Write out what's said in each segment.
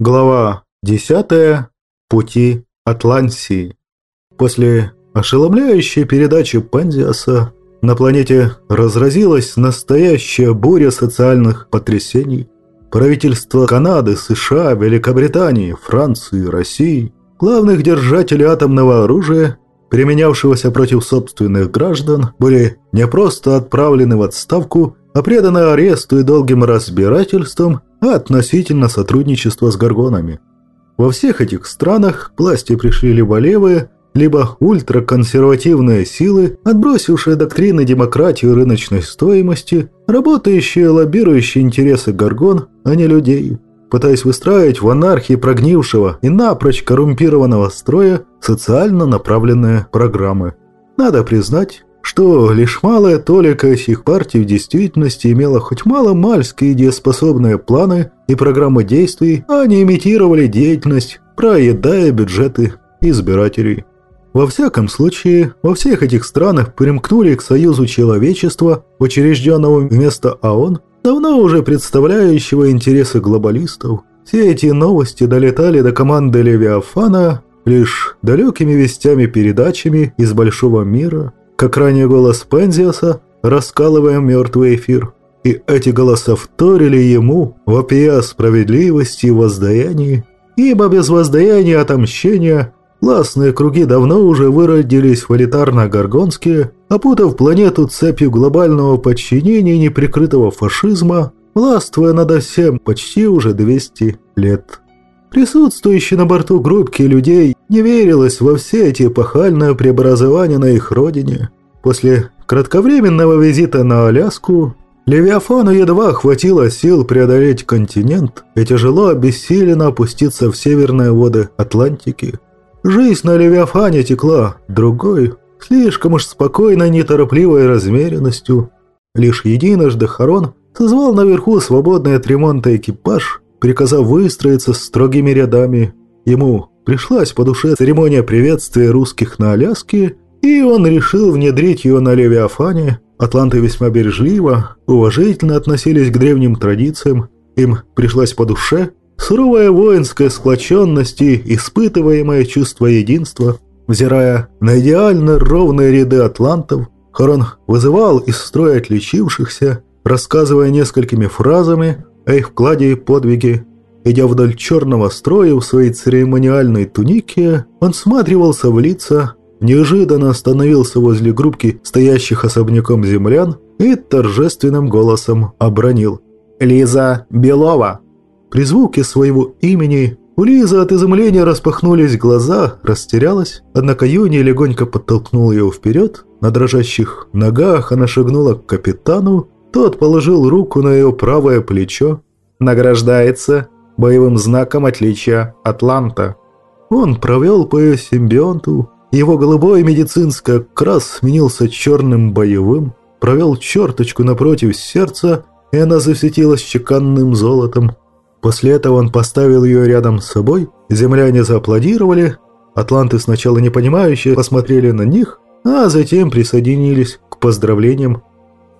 Глава 10. Пути Атлантии. После ошеломляющей передачи Пандиаса на планете разразилась настоящая буря социальных потрясений. Правительства Канады, США, Великобритании, Франции, России, главных держателей атомного оружия, применявшегося против собственных граждан, были не просто отправлены в отставку, а преданы аресту и долгим разбирательствам относительно сотрудничества с горгонами. Во всех этих странах к власти пришли либо левые, либо ультраконсервативные силы, отбросившие доктрины демократии и рыночной стоимости, работающие лоббирующие интересы горгон, а не людей, пытаясь выстраивать в анархии прогнившего и напрочь коррумпированного строя социально направленные программы. Надо признать, что лишь малая толика сих партий в действительности имела хоть мало-мальские идееспособные планы и программы действий, а не имитировали деятельность, проедая бюджеты избирателей. Во всяком случае, во всех этих странах примкнули к Союзу Человечества, учрежденному вместо ООН, давно уже представляющего интересы глобалистов. Все эти новости долетали до команды Левиафана лишь далекими вестями-передачами из большого мира – как ранее голос Пензиаса, раскалывая мертвый эфир. И эти голоса вторили ему, вопия справедливости и воздаянии, ибо без воздаяния и отомщения властные круги давно уже выродились в элитарно-горгонские, опутав планету цепью глобального подчинения и неприкрытого фашизма, властвуя над всем почти уже 200 лет. Присутствующие на борту группки людей не верилось во все эти эпохальные преобразования на их родине. После кратковременного визита на Аляску Левиафану едва хватило сил преодолеть континент и тяжело обессиленно опуститься в северные воды Атлантики. Жизнь на Левиафане текла другой, слишком уж спокойной, неторопливой размеренностью. Лишь единожды Харон созвал наверху свободный от ремонта экипаж – приказав выстроиться строгими рядами. Ему пришлась по душе церемония приветствия русских на Аляске, и он решил внедрить ее на Левиафане. Атланты весьма бережливо, уважительно относились к древним традициям, им пришлась по душе суровая воинская сплоченность и испытываемое чувство единства. Взирая на идеально ровные ряды атлантов, Харон вызывал из строя отличившихся, рассказывая несколькими фразами о их вкладе и подвиге. Идя вдоль черного строя в своей церемониальной тунике, он всматривался в лица, неожиданно остановился возле группки стоящих особняком землян и торжественным голосом обронил «Лиза Белова». При звуке своего имени у Лизы от изумления распахнулись глаза, растерялась, однако Юни легонько подтолкнул ее вперед, на дрожащих ногах она шагнула к капитану тот положил руку на ее правое плечо. Награждается боевым знаком отличия Атланта. Он провел по ее симбионту. Его голубой медицинский окрас сменился черным боевым. Провел черточку напротив сердца, и она засветилась чеканным золотом. После этого он поставил ее рядом с собой. Земляне зааплодировали. Атланты сначала непонимающе посмотрели на них, а затем присоединились к поздравлениям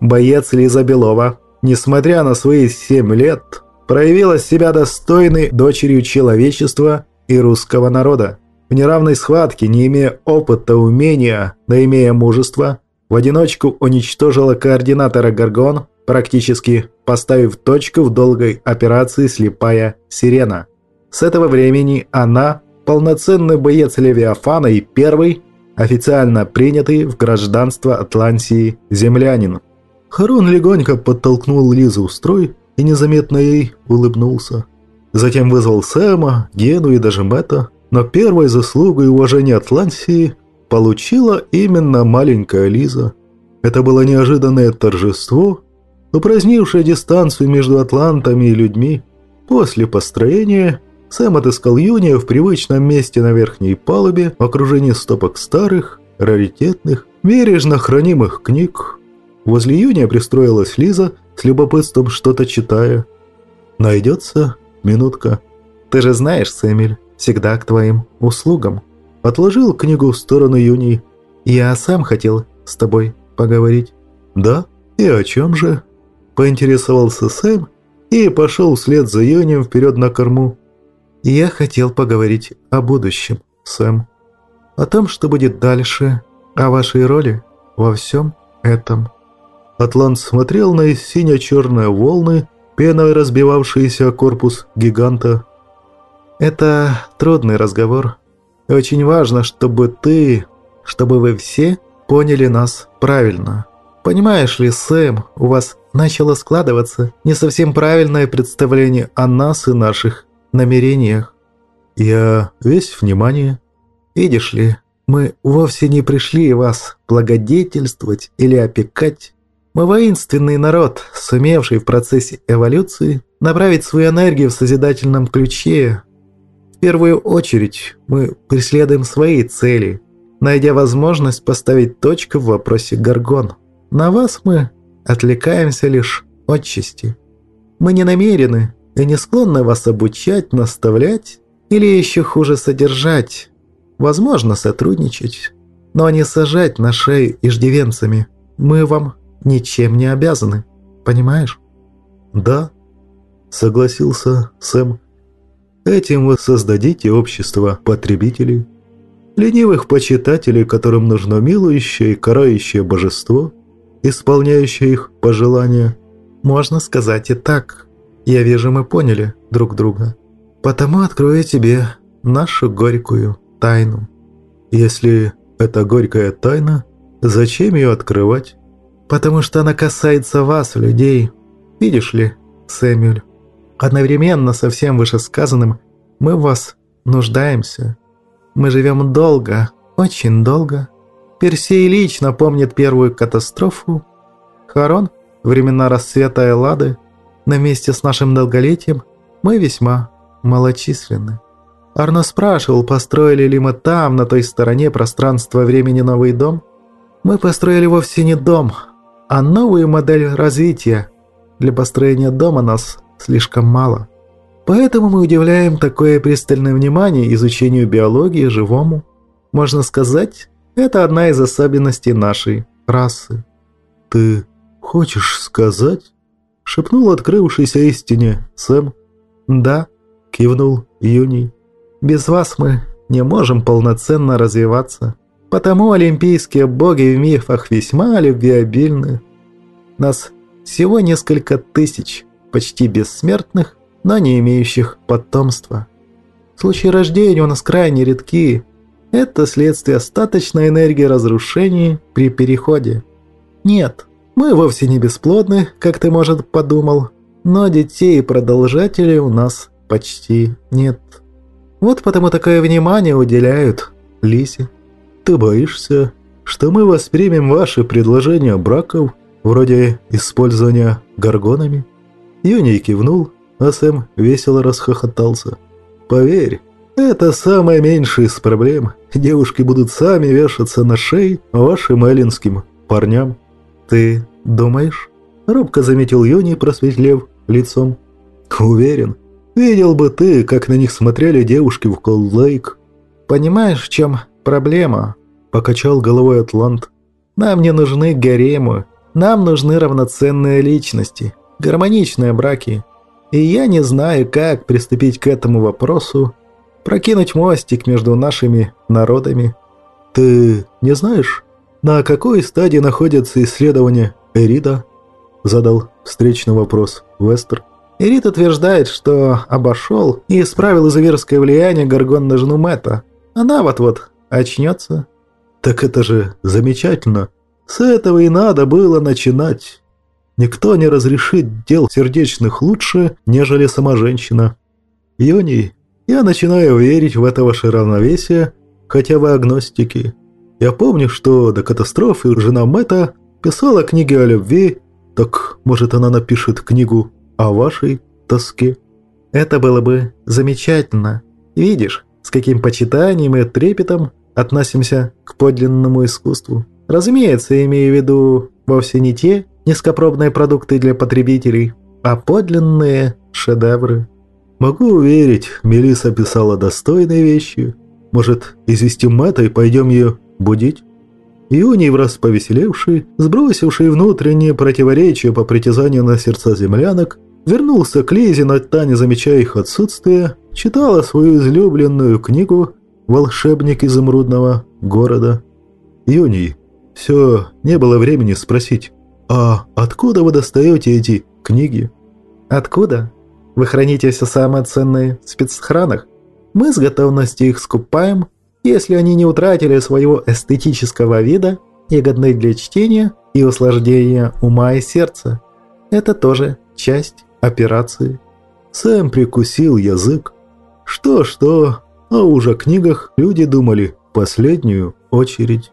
боец Лиза Белова, несмотря на свои семь лет, проявила себя достойной дочерью человечества и русского народа. В неравной схватке, не имея опыта, умения, да имея мужество, в одиночку уничтожила координатора Гаргон, практически поставив точку в долгой операции «Слепая сирена». С этого времени она – полноценный боец Левиафана и первый, официально принятый в гражданство Атлантии землянин. Харон легонько подтолкнул Лизу в строй и незаметно ей улыбнулся. Затем вызвал Сэма, Гену и даже Мэтта, но первой заслугой уважения Атлантии получила именно маленькая Лиза. Это было неожиданное торжество, упразднившее дистанцию между атлантами и людьми. После построения Сэм отыскал Юния в привычном месте на верхней палубе в окружении стопок старых, раритетных, бережно хранимых книг, Возле Юния пристроилась Лиза, с любопытством что-то читая. «Найдется? Минутка. Ты же знаешь, Сэмиль, всегда к твоим услугам». Отложил книгу в сторону Юни. «Я сам хотел с тобой поговорить». «Да? И о чем же?» Поинтересовался Сэм и пошел вслед за Юнием вперед на корму. Я хотел поговорить о будущем, Сэм. О том, что будет дальше, о вашей роли во всем этом. Атлант смотрел на сине-черные волны, пеной разбивавшиеся корпус гиганта. Это трудный разговор. Очень важно, чтобы ты, чтобы вы все поняли нас правильно. Понимаешь ли, Сэм, у вас начало складываться не совсем правильное представление о нас и наших намерениях. Я весь внимание. Видишь ли, мы вовсе не пришли вас благодетельствовать или опекать. Мы воинственный народ, сумевший в процессе эволюции направить свою энергию в созидательном ключе. В первую очередь мы преследуем свои цели, найдя возможность поставить точку в вопросе Гаргон. На вас мы отвлекаемся лишь от чести. Мы не намерены и не склонны вас обучать, наставлять или еще хуже содержать. Возможно, сотрудничать, но не сажать на шею иждивенцами. Мы вам ничем не обязаны, понимаешь? Да, согласился Сэм. Этим вы создадите общество потребителей, ленивых почитателей, которым нужно милующее и карающее божество – исполняющая их пожелания. Можно сказать и так. Я вижу, мы поняли друг друга. Потому открою тебе нашу горькую тайну. Если это горькая тайна, зачем ее открывать? Потому что она касается вас, людей. Видишь ли, Сэмюэль, одновременно со всем вышесказанным мы в вас нуждаемся. Мы живем долго, очень долго, Персей лично помнит первую катастрофу. Харон, времена расцвета Эллады, на месте с нашим долголетием мы весьма малочисленны. Арно спрашивал, построили ли мы там, на той стороне пространства времени новый дом. Мы построили вовсе не дом, а новую модель развития. Для построения дома нас слишком мало. Поэтому мы уделяем такое пристальное внимание изучению биологии живому. Можно сказать, это одна из особенностей нашей расы. «Ты хочешь сказать?» – шепнул открывшийся истине Сэм. «Да», – кивнул Юний. «Без вас мы не можем полноценно развиваться. Потому олимпийские боги в мифах весьма любвеобильны. Нас всего несколько тысяч, почти бессмертных, но не имеющих потомства. Случаи рождения у нас крайне редки, это следствие остаточной энергии разрушений при переходе. Нет, мы вовсе не бесплодны, как ты, может, подумал, но детей и продолжателей у нас почти нет. Вот потому такое внимание уделяют Лисе. Ты боишься, что мы воспримем ваши предложения браков, вроде использования горгонами? Юний кивнул, а Сэм весело расхохотался. Поверь, это самое меньшее из проблем. Девушки будут сами вешаться на шеи вашим эллинским парням. Ты думаешь? Робко заметил Йони, просветлев лицом. Уверен. Видел бы ты, как на них смотрели девушки в Колд-Лейк. Понимаешь, в чем проблема? Покачал головой Атлант. Нам не нужны гаремы. Нам нужны равноценные личности, гармоничные браки. И я не знаю, как приступить к этому вопросу прокинуть мостик между нашими народами. Ты не знаешь, на какой стадии находятся исследования Эрида? Задал встречный вопрос Вестер. Эрид утверждает, что обошел и исправил изуверское влияние Гаргон на жену Мэтта. Она вот-вот очнется. Так это же замечательно. С этого и надо было начинать. Никто не разрешит дел сердечных лучше, нежели сама женщина. Йони я начинаю верить в это ваше равновесие, хотя вы агностики. Я помню, что до катастрофы жена Мэтта писала книги о любви, так может она напишет книгу о вашей тоске? Это было бы замечательно. Видишь, с каким почитанием и трепетом относимся к подлинному искусству. Разумеется, имею в виду вовсе не те низкопробные продукты для потребителей, а подлинные шедевры. Могу уверить, Мелиса писала достойные вещи. Может, известим Мэтта и пойдем ее будить? Ионий, враз повеселевший, сбросивший внутренние противоречия по притязанию на сердца землянок, вернулся к Лизе, на та не замечая их отсутствия, читала свою излюбленную книгу «Волшебник изумрудного города». Юний, все не было времени спросить, а откуда вы достаете эти книги? Откуда? Вы храните все самые ценные в спецхранах? Мы с готовностью их скупаем, если они не утратили своего эстетического вида и годны для чтения и услаждения ума и сердца. Это тоже часть операции. Сэм прикусил язык. Что-что, а уже о книгах люди думали последнюю очередь.